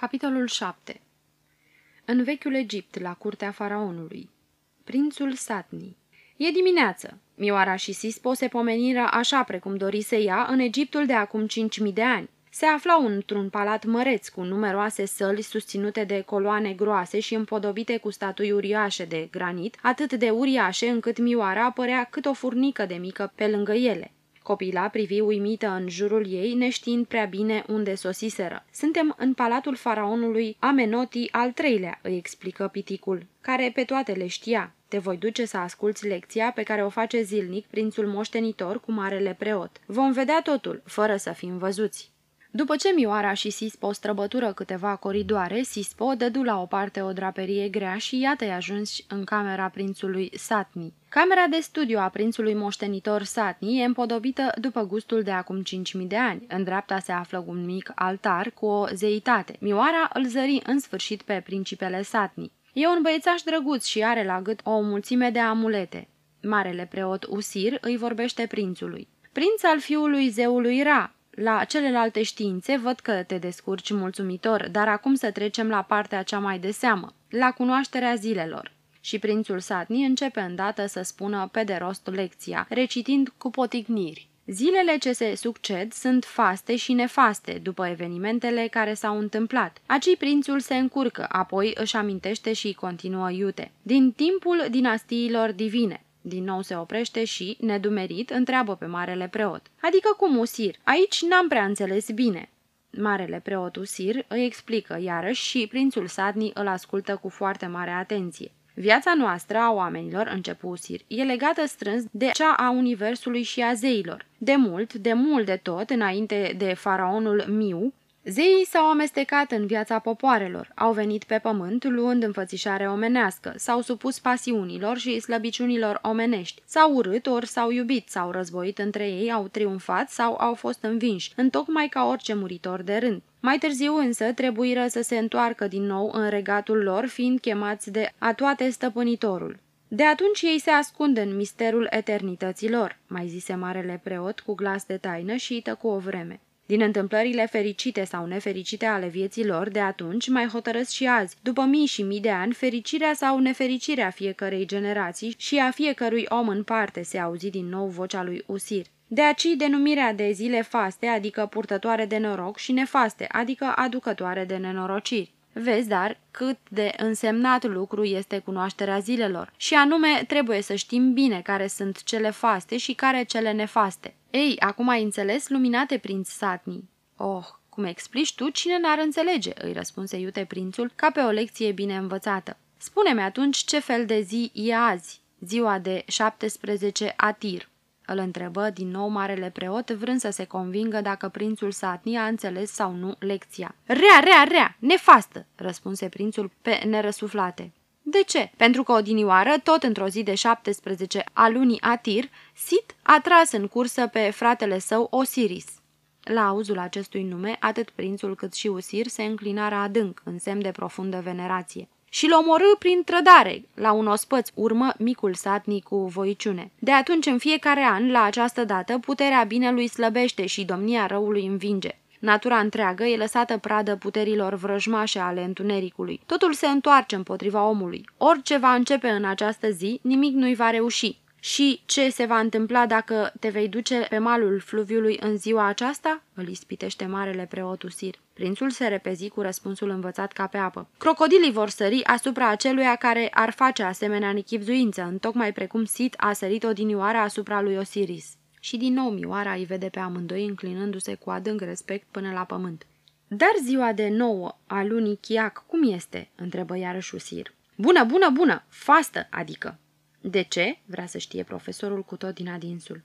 Capitolul 7 În vechiul Egipt, la curtea faraonului Prințul Satni E dimineață. Mioara și Sispo se pomeniră așa precum dorise ea în Egiptul de acum 5.000 de ani. Se aflau într-un palat măreț cu numeroase săli susținute de coloane groase și împodobite cu statui uriașe de granit, atât de uriașe încât Mioara apărea cât o furnică de mică pe lângă ele. Copila privi uimită în jurul ei, neștiind prea bine unde sosiseră. Suntem în palatul faraonului Amenoti al treilea, îi explică piticul, care pe toate le știa. Te voi duce să asculți lecția pe care o face zilnic prințul moștenitor cu marele preot. Vom vedea totul, fără să fim văzuți. După ce Mioara și Sispo străbătură câteva coridoare, Sispo dădu la o parte o draperie grea și iată-i ajuns în camera prințului Satni. Camera de studiu a prințului moștenitor Satni e împodobită după gustul de acum 5.000 de ani. În dreapta se află un mic altar cu o zeitate. Mioara îl zări în sfârșit pe principele Satni. E un băiețaș drăguț și are la gât o mulțime de amulete. Marele preot Usir îi vorbește prințului. Prinț al fiului zeului Ra, la celelalte științe văd că te descurci mulțumitor, dar acum să trecem la partea cea mai de seamă, la cunoașterea zilelor. Și prințul Satni începe îndată să spună pe de rost lecția, recitind cu potigniri. Zilele ce se succed sunt faste și nefaste după evenimentele care s-au întâmplat. Aci prințul se încurcă, apoi își amintește și continuă iute. Din timpul dinastiilor divine, din nou se oprește și, nedumerit, întreabă pe marele preot. Adică cum, Usir? Aici n-am prea înțeles bine. Marele preot Usir îi explică iarăși și prințul Sadni îl ascultă cu foarte mare atenție. Viața noastră a oamenilor, începu Usir, e legată strâns de cea a universului și a zeilor. De mult, de mult de tot, înainte de faraonul Miu, Zeii s-au amestecat în viața popoarelor, au venit pe pământ luând înfățișare omenească, s-au supus pasiunilor și slăbiciunilor omenești, s-au urât ori s-au iubit, s-au războit între ei, au triumfat sau au fost învinși, întocmai ca orice muritor de rând. Mai târziu însă trebuiră să se întoarcă din nou în regatul lor, fiind chemați de a toate stăpânitorul. De atunci ei se ascund în misterul eternităților, mai zise marele preot cu glas de taină și tăcu o vreme. Din întâmplările fericite sau nefericite ale vieții lor de atunci mai hotărăsc și azi, după mii și mii de ani, fericirea sau nefericirea fiecărei generații și a fiecărui om în parte se auzi din nou vocea lui Usir. De aici denumirea de zile faste, adică purtătoare de noroc, și nefaste, adică aducătoare de nenorociri. Vezi, dar, cât de însemnat lucru este cunoașterea zilelor. Și anume, trebuie să știm bine care sunt cele faste și care cele nefaste. Ei, acum ai înțeles, luminate prinț Satni? Oh, cum explici tu, cine n-ar înțelege?" îi răspunse iute prințul, ca pe o lecție bine învățată. Spune-mi atunci ce fel de zi e azi, ziua de 17 Atir." Îl întrebă din nou marele preot, vrând să se convingă dacă prințul Satni a înțeles sau nu lecția. Rea, rea, rea, nefastă, răspunse prințul pe nerăsuflate. De ce? Pentru că odinioară, tot într-o zi de 17 a lunii Atir, Sit a tras în cursă pe fratele său Osiris. La auzul acestui nume, atât prințul cât și Usir se înclinară adânc, în semn de profundă venerație și l omorâ prin trădare. La un ospăț urmă micul satnic cu voiciune. De atunci, în fiecare an, la această dată, puterea binelui slăbește și domnia răului învinge. Natura întreagă e lăsată pradă puterilor vrăjmașe ale întunericului. Totul se întoarce împotriva omului. Orice va începe în această zi, nimic nu-i va reuși. Și ce se va întâmpla dacă te vei duce pe malul fluviului în ziua aceasta? Îl ispitește marele preot Usir. Prințul se repezi cu răspunsul învățat ca pe apă. Crocodilii vor sări asupra aceluia care ar face asemenea nichipzuință, întocmai precum Sit a sărit odinioară asupra lui Osiris. Și din nou Mioara îi vede pe amândoi înclinându-se cu adânc respect până la pământ. Dar ziua de nouă a lunii Chiac cum este?" întrebă iarăși Usir. Bună, bună, bună! Fastă, adică!" De ce?" vrea să știe profesorul cu tot din adinsul.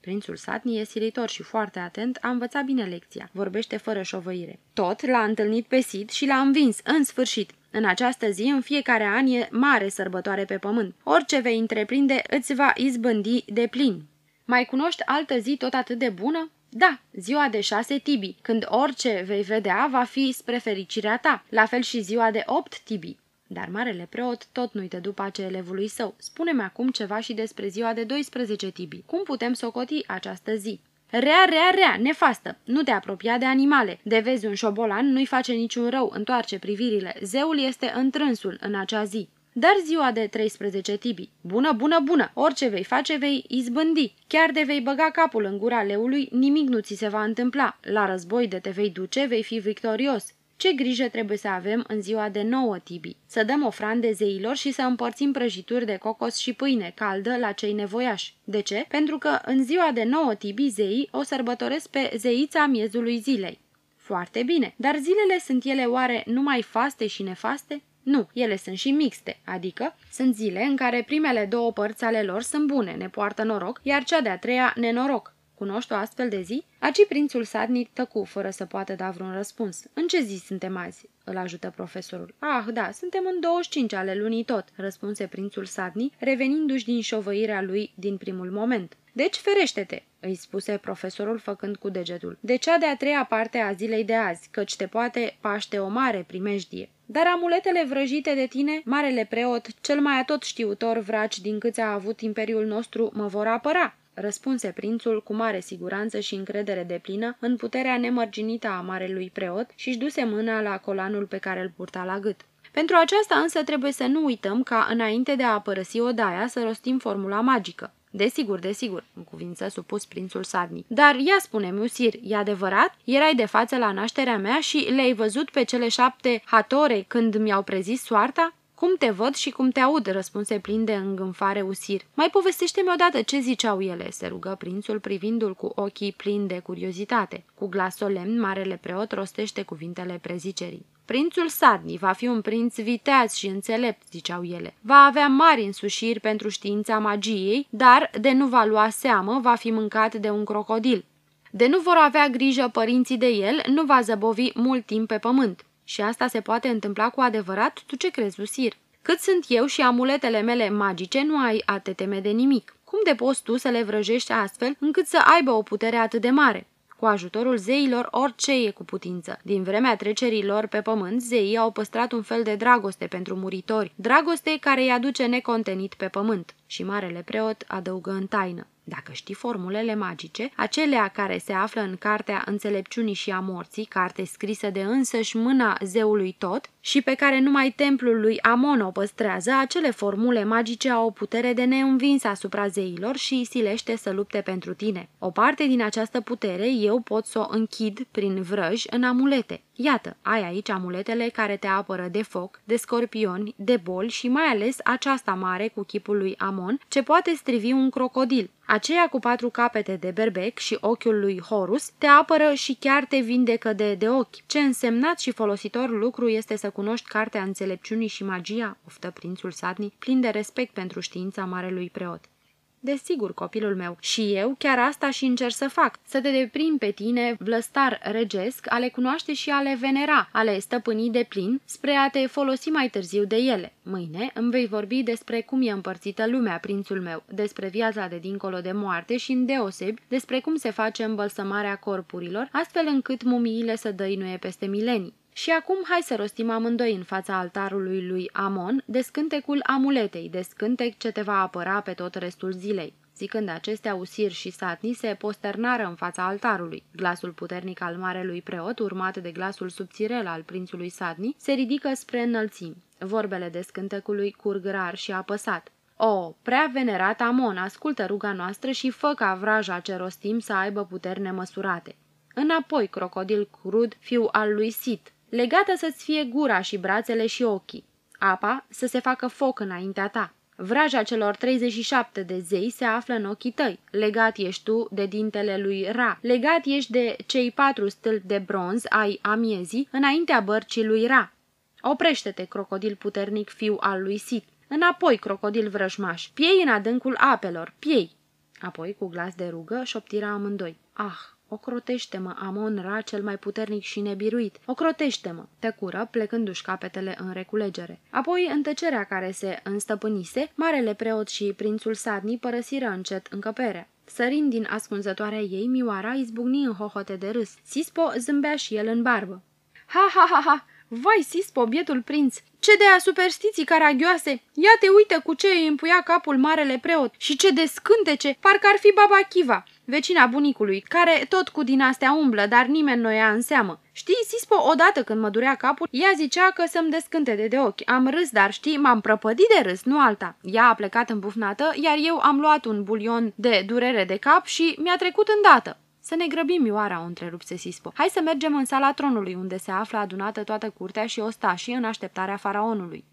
Prințul Satni e silitor și foarte atent, a învățat bine lecția. Vorbește fără șovăire. Tot l-a întâlnit pe Sid și l-a învins, în sfârșit. În această zi, în fiecare an, e mare sărbătoare pe pământ. Orice vei întreprinde îți va izbândi de plin. Mai cunoști altă zi tot atât de bună? Da, ziua de șase tibi, când orice vei vedea va fi spre fericirea ta, la fel și ziua de opt tibi. Dar marele preot tot nu-i dădu pace elevului său. Spune-mi acum ceva și despre ziua de 12 tibi. Cum putem socoti această zi? Rea, rea, rea, nefastă, nu te apropia de animale. De vezi un șobolan, nu-i face niciun rău, întoarce privirile. Zeul este întrânsul în acea zi. Dar ziua de 13 tibi. Bună, bună, bună! Orice vei face, vei izbândi. Chiar de vei băga capul în gura leului, nimic nu ți se va întâmpla. La război de te vei duce, vei fi victorios. Ce grijă trebuie să avem în ziua de nouă tibi? Să dăm ofrande zeilor și să împărțim prăjituri de cocos și pâine caldă la cei nevoiași. De ce? Pentru că în ziua de nouă tibi zeii o sărbătoresc pe zeița miezului zilei. Foarte bine, dar zilele sunt ele oare numai faste și nefaste? Nu, ele sunt și mixte, adică sunt zile în care primele două părți ale lor sunt bune, ne poartă noroc, iar cea de-a treia nenoroc. Cunoști o astfel de zi? Aci prințul Sadnic tăcu, fără să poată da vreun răspuns. În ce zi suntem azi? Îl ajută profesorul. Ah, da, suntem în 25 ale lunii tot, răspunse prințul Sadni, revenindu-și din șovăirea lui din primul moment. Deci ferește-te, îi spuse profesorul făcând cu degetul. De cea de-a treia parte a zilei de azi, căci te poate paște o mare primejdie. Dar amuletele vrăjite de tine, marele preot, cel mai atot știutor vraci din câți a avut imperiul nostru, mă vor apăra răspunse prințul cu mare siguranță și încredere de plină în puterea nemărginită a marelui preot și își duse mâna la colanul pe care îl purta la gât. Pentru aceasta însă trebuie să nu uităm ca, înainte de a părăsi odaia, să rostim formula magică. Desigur, desigur, în cuvință supus prințul Sadni. Dar ia spune-mi, Usir, e adevărat? Erai de față la nașterea mea și le-ai văzut pe cele șapte hatore când mi-au prezis soarta? Cum te văd și cum te aud?" răspunse plin de îngânfare Usir. Mai povestește-mi odată ce ziceau ele?" se rugă prințul privindu-l cu ochii plini de curiozitate. Cu glas solemn, marele preot rostește cuvintele prezicerii. Prințul Sadni va fi un prinț viteaz și înțelept, ziceau ele. Va avea mari însușiri pentru știința magiei, dar, de nu va lua seamă, va fi mâncat de un crocodil. De nu vor avea grijă părinții de el, nu va zăbovi mult timp pe pământ. Și asta se poate întâmpla cu adevărat? Tu ce crezi, Usir? Cât sunt eu și amuletele mele magice, nu ai a te teme de nimic. Cum de poți tu să le vrăjești astfel încât să aibă o putere atât de mare? Cu ajutorul zeilor, orice e cu putință. Din vremea trecerilor pe pământ, zeii au păstrat un fel de dragoste pentru muritori, dragoste care îi aduce necontenit pe pământ. Și marele preot adăugă în taină. Dacă știi formulele magice, acelea care se află în Cartea Înțelepciunii și a Morții, carte scrisă de însăși mâna zeului tot, și pe care numai templul lui Amon o păstrează, acele formule magice au o putere de neînvins asupra zeilor și îi silește să lupte pentru tine. O parte din această putere eu pot să o închid prin vrăj în amulete. Iată, ai aici amuletele care te apără de foc, de scorpioni, de boli și mai ales aceasta mare cu chipul lui Amon, ce poate strivi un crocodil. Aceea cu patru capete de berbec și ochiul lui Horus te apără și chiar te vindecă de, de ochi. Ce însemnat și folositor lucru este să cunoști cartea înțelepciunii și magia, oftă prințul Sadni, plin de respect pentru știința marelui preot. Desigur, copilul meu, și eu chiar asta și încerc să fac, să te deprim pe tine, vlăstar regesc, a le cunoaște și a le venera, a le stăpâni de plin, spre a te folosi mai târziu de ele. Mâine îmi vei vorbi despre cum e împărțită lumea, prințul meu, despre viața de dincolo de moarte și îndeosebi despre cum se face îmbălsămarea corpurilor, astfel încât mumiile să dăinuie peste milenii. Și acum hai să rostim amândoi în fața altarului lui Amon descântecul amuletei, descântec ce te va apăra pe tot restul zilei. Zicând acestea, Usir și Satni se posternară în fața altarului. Glasul puternic al marelui preot, urmat de glasul subțirel al prințului Satni, se ridică spre înălțimi. Vorbele descântecului curg rar și apăsat. O, prea venerat Amon, ascultă ruga noastră și fă ca vraja ce rostim să aibă puteri nemăsurate. Înapoi, crocodil crud, fiu al lui Sit, legată să-ți fie gura și brațele și ochii. Apa să se facă foc înaintea ta. Vraja celor 37 de zei se află în ochii tăi. Legat ești tu de dintele lui Ra. Legat ești de cei patru stâlpi de bronz ai amiezii înaintea bărcii lui Ra. Oprește-te, crocodil puternic, fiu al lui Sit. Înapoi, crocodil vrăjmaș. Piei în adâncul apelor. Piei. Apoi, cu glas de rugă, șoptira amândoi. Ah, Ocrotește-mă, Amon Ra, cel mai puternic și nebiruit. Ocrotește-mă, tăcură, plecându-și capetele în reculegere. Apoi, în tăcerea care se înstăpânise, marele preot și prințul Sadni părăsiră încet încăperea. Sărind din ascunzătoarea ei, Mioara izbucni în hohote de râs. Sispo zâmbea și el în barbă. Ha, ha, ha, ha! Vai, Sispo, bietul prinț! Ce de a superstiții caragioase! Ia te uită cu ce îi împuia capul marele preot și ce de scântece, parcă ar fi baba Chiva. vecina bunicului, care tot cu din astea umblă, dar nimeni nu ia în seamă. Știi, Sispo, odată când mă durea capul, ea zicea că să-mi descânte de ochi. Am râs, dar știi, m-am prăpădit de râs, nu alta. Ea a plecat îmbufnată, iar eu am luat un bulion de durere de cap și mi-a trecut îndată. Să ne grăbim, Ioara, o întrerupse Sispo. Hai să mergem în sala tronului, unde se află adunată toată curtea și ostașii în așteptarea faraonului.